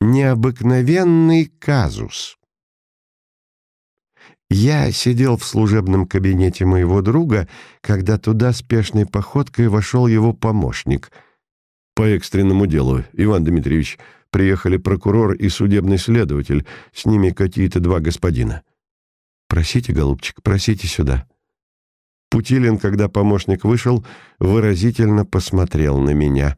Необыкновенный казус. Я сидел в служебном кабинете моего друга, когда туда спешной походкой вошел его помощник. По экстренному делу, Иван Дмитриевич, приехали прокурор и судебный следователь, с ними какие-то два господина. Просите, голубчик, просите сюда. Путилин, когда помощник вышел, выразительно посмотрел на меня.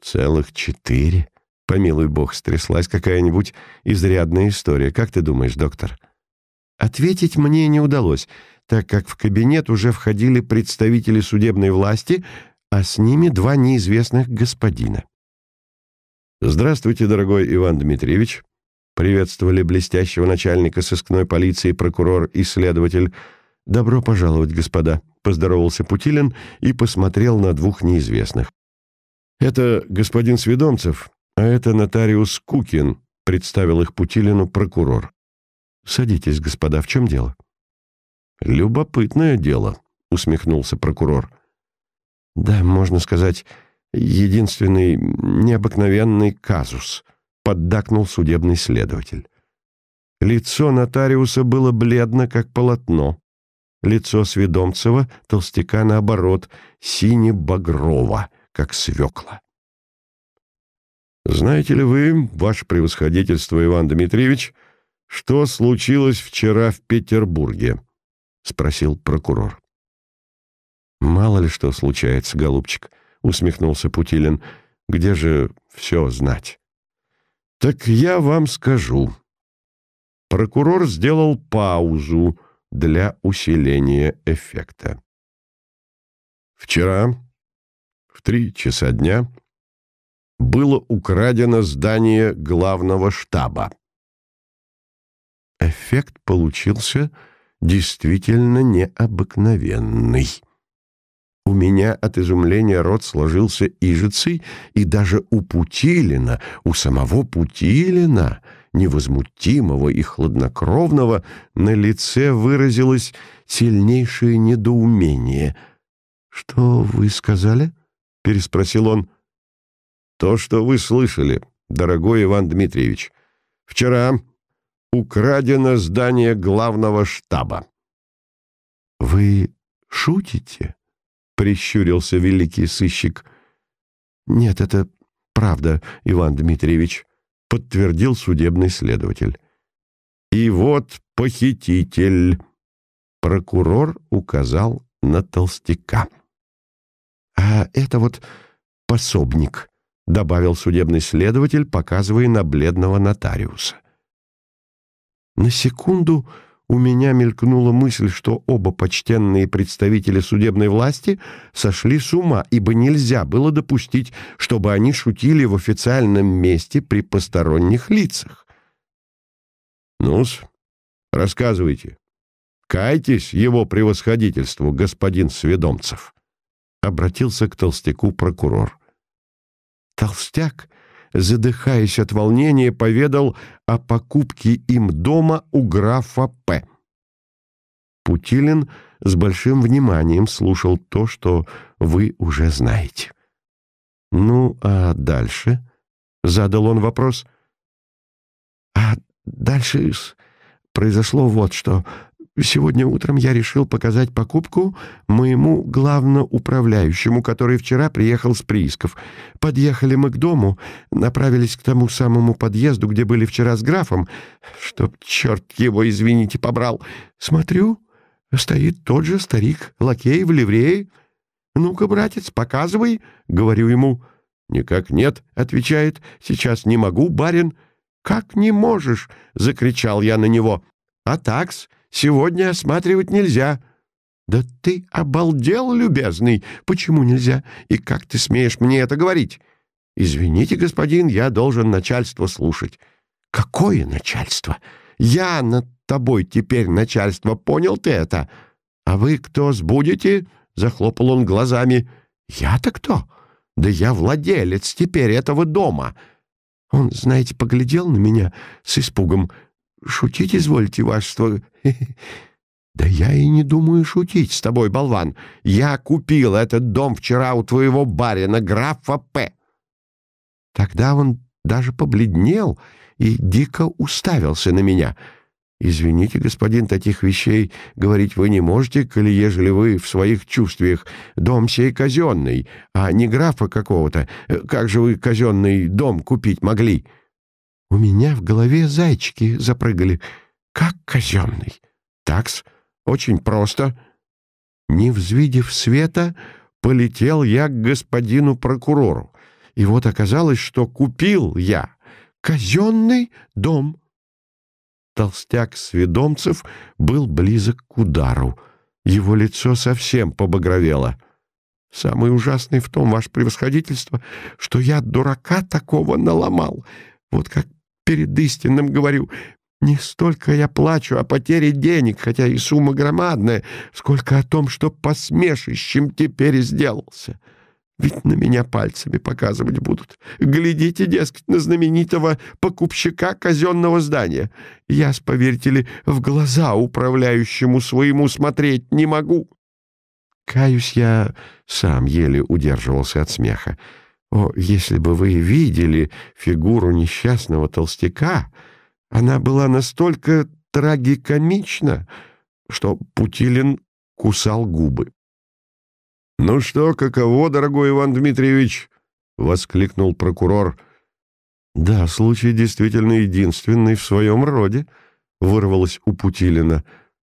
Целых четыре. Помилуй бог, стряслась какая-нибудь изрядная история. Как ты думаешь, доктор? Ответить мне не удалось, так как в кабинет уже входили представители судебной власти, а с ними два неизвестных господина. «Здравствуйте, дорогой Иван Дмитриевич», — приветствовали блестящего начальника сыскной полиции прокурор и следователь. «Добро пожаловать, господа», — поздоровался Путилин и посмотрел на двух неизвестных. «Это господин Сведомцев, «А это нотариус Кукин», — представил их Путилину прокурор. «Садитесь, господа, в чем дело?» «Любопытное дело», — усмехнулся прокурор. «Да, можно сказать, единственный необыкновенный казус», — поддакнул судебный следователь. Лицо нотариуса было бледно, как полотно. Лицо Сведомцева, толстяка, наоборот, сине-багрово, как свекла. «Знаете ли вы, ваше превосходительство, Иван Дмитриевич, что случилось вчера в Петербурге?» — спросил прокурор. «Мало ли что случается, голубчик», — усмехнулся Путилин. «Где же все знать?» «Так я вам скажу». Прокурор сделал паузу для усиления эффекта. Вчера в три часа дня было украдено здание главного штаба. Эффект получился действительно необыкновенный. У меня от изумления рот сложился ижицей, и даже у Путилина, у самого Путилина, невозмутимого и хладнокровного, на лице выразилось сильнейшее недоумение. «Что вы сказали?» — переспросил он. То, что вы слышали, дорогой Иван Дмитриевич. Вчера украдено здание главного штаба. Вы шутите? Прищурился великий сыщик. Нет, это правда, Иван Дмитриевич, подтвердил судебный следователь. И вот похититель. Прокурор указал на толстяка. А это вот пособник, добавил судебный следователь, показывая на бледного нотариуса. На секунду у меня мелькнула мысль, что оба почтенные представители судебной власти сошли с ума, ибо нельзя было допустить, чтобы они шутили в официальном месте при посторонних лицах. «Ну-с, рассказывайте. Кайтесь его превосходительству, господин Сведомцев», — обратился к толстяку прокурор. Толстяк, задыхаясь от волнения, поведал о покупке им дома у графа П. Путилин с большим вниманием слушал то, что вы уже знаете. «Ну, а дальше?» — задал он вопрос. «А дальше произошло вот что. Сегодня утром я решил показать покупку моему главноуправляющему, который вчера приехал с приисков. Подъехали мы к дому, направились к тому самому подъезду, где были вчера с графом, чтоб, черт его, извините, побрал. Смотрю, стоит тот же старик, лакей в ливрее. «Ну-ка, братец, показывай», — говорю ему. «Никак нет», — отвечает, — «сейчас не могу, барин». «Как не можешь?» — закричал я на него. «А такс...» Сегодня осматривать нельзя». «Да ты обалдел, любезный! Почему нельзя? И как ты смеешь мне это говорить?» «Извините, господин, я должен начальство слушать». «Какое начальство? Я над тобой теперь начальство, понял ты это? А вы кто сбудете?» — захлопал он глазами. «Я-то кто? Да я владелец теперь этого дома». Он, знаете, поглядел на меня с испугом — Шутить извольте, вашество. Да я и не думаю шутить с тобой, болван. Я купил этот дом вчера у твоего барина, графа П. Тогда он даже побледнел и дико уставился на меня. «Извините, господин, таких вещей говорить вы не можете, коли ежели вы в своих чувствиях дом сей казенный, а не графа какого-то. Как же вы казенный дом купить могли?» У меня в голове зайчики запрыгали. «Как казенный?» «Такс, очень просто». Не взвидев света, полетел я к господину прокурору. И вот оказалось, что купил я казенный дом. Толстяк Сведомцев был близок к удару. Его лицо совсем побагровело. «Самое ужасное в том, ваше превосходительство, что я дурака такого наломал. Вот как перед истинным говорю, не столько я плачу о потере денег, хотя и сумма громадная, сколько о том, что посмешищем теперь сделался. Ведь на меня пальцами показывать будут. Глядите, дескать, на знаменитого покупщика казенного здания. Я, поверьте ли, в глаза управляющему своему смотреть не могу. Каюсь, я сам еле удерживался от смеха. О, если бы вы видели фигуру несчастного толстяка, она была настолько трагикомична, что Путилин кусал губы. «Ну что, каково, дорогой Иван Дмитриевич?» — воскликнул прокурор. «Да, случай действительно единственный в своем роде», — вырвалось у Путилина.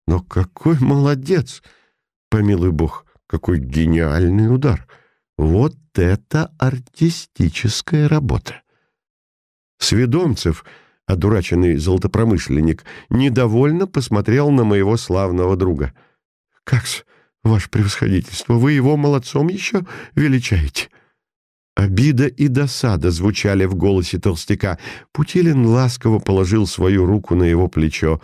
«Но какой молодец! Помилуй бог, какой гениальный удар! Вот это артистическая работа!» Сведомцев — одураченный золотопромышленник, недовольно посмотрел на моего славного друга. «Как-с, ваше превосходительство, вы его молодцом еще величаете?» Обида и досада звучали в голосе толстяка. Путилин ласково положил свою руку на его плечо.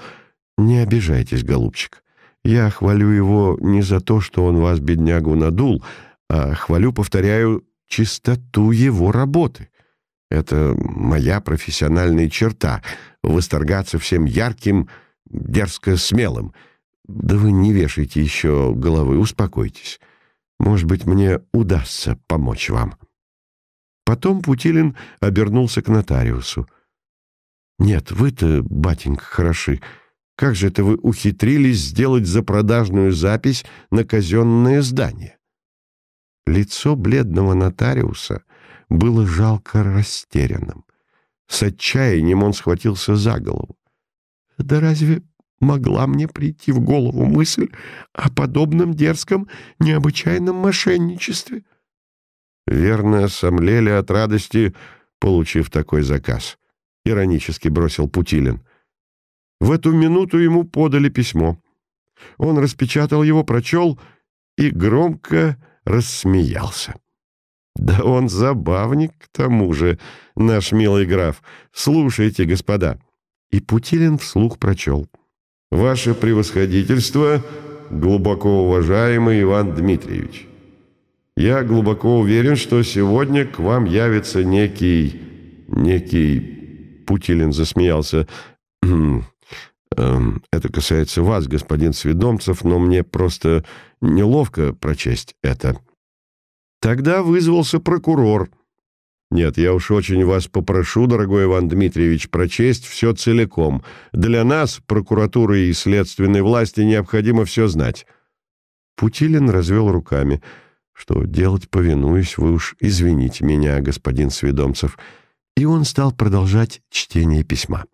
«Не обижайтесь, голубчик. Я хвалю его не за то, что он вас, беднягу, надул, а хвалю, повторяю, чистоту его работы. Это моя профессиональная черта — восторгаться всем ярким, дерзко смелым. Да вы не вешайте еще головы, успокойтесь. Может быть, мне удастся помочь вам». Потом Путилин обернулся к нотариусу. «Нет, вы-то, батенька, хороши. Как же это вы ухитрились сделать запродажную запись на казенное здание?» Лицо бледного нотариуса — было жалко растерянным. С отчаянием он схватился за голову. «Да разве могла мне прийти в голову мысль о подобном дерзком, необычайном мошенничестве?» Верно, сомлели от радости, получив такой заказ. Иронически бросил Путилин. В эту минуту ему подали письмо. Он распечатал его, прочел и громко рассмеялся. Да он забавник к тому же, наш милый граф. Слушайте, господа. И Путилин вслух прочел. Ваше превосходительство, глубоко уважаемый Иван Дмитриевич. Я глубоко уверен, что сегодня к вам явится некий... некий... Путилин засмеялся. «Эм, это касается вас, господин Сведомцев, но мне просто неловко прочесть это. Тогда вызвался прокурор. Нет, я уж очень вас попрошу, дорогой Иван Дмитриевич, прочесть все целиком. Для нас, прокуратуры и следственной власти, необходимо все знать. Путилин развел руками. Что делать, повинуюсь, вы уж извините меня, господин Сведомцев. И он стал продолжать чтение письма.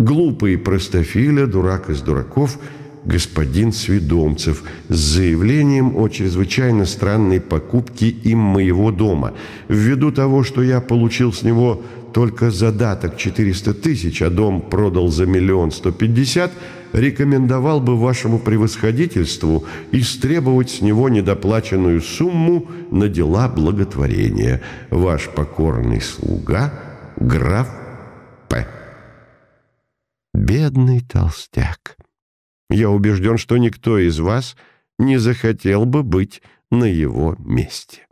Глупый простофиля, дурак из дураков — господин Сведомцев с заявлением о чрезвычайно странной покупке им моего дома. Ввиду того, что я получил с него только задаток 400 тысяч, а дом продал за миллион сто пятьдесят, рекомендовал бы вашему превосходительству истребовать с него недоплаченную сумму на дела благотворения. Ваш покорный слуга, граф П. Бедный толстяк. Я убежден, что никто из вас не захотел бы быть на его месте.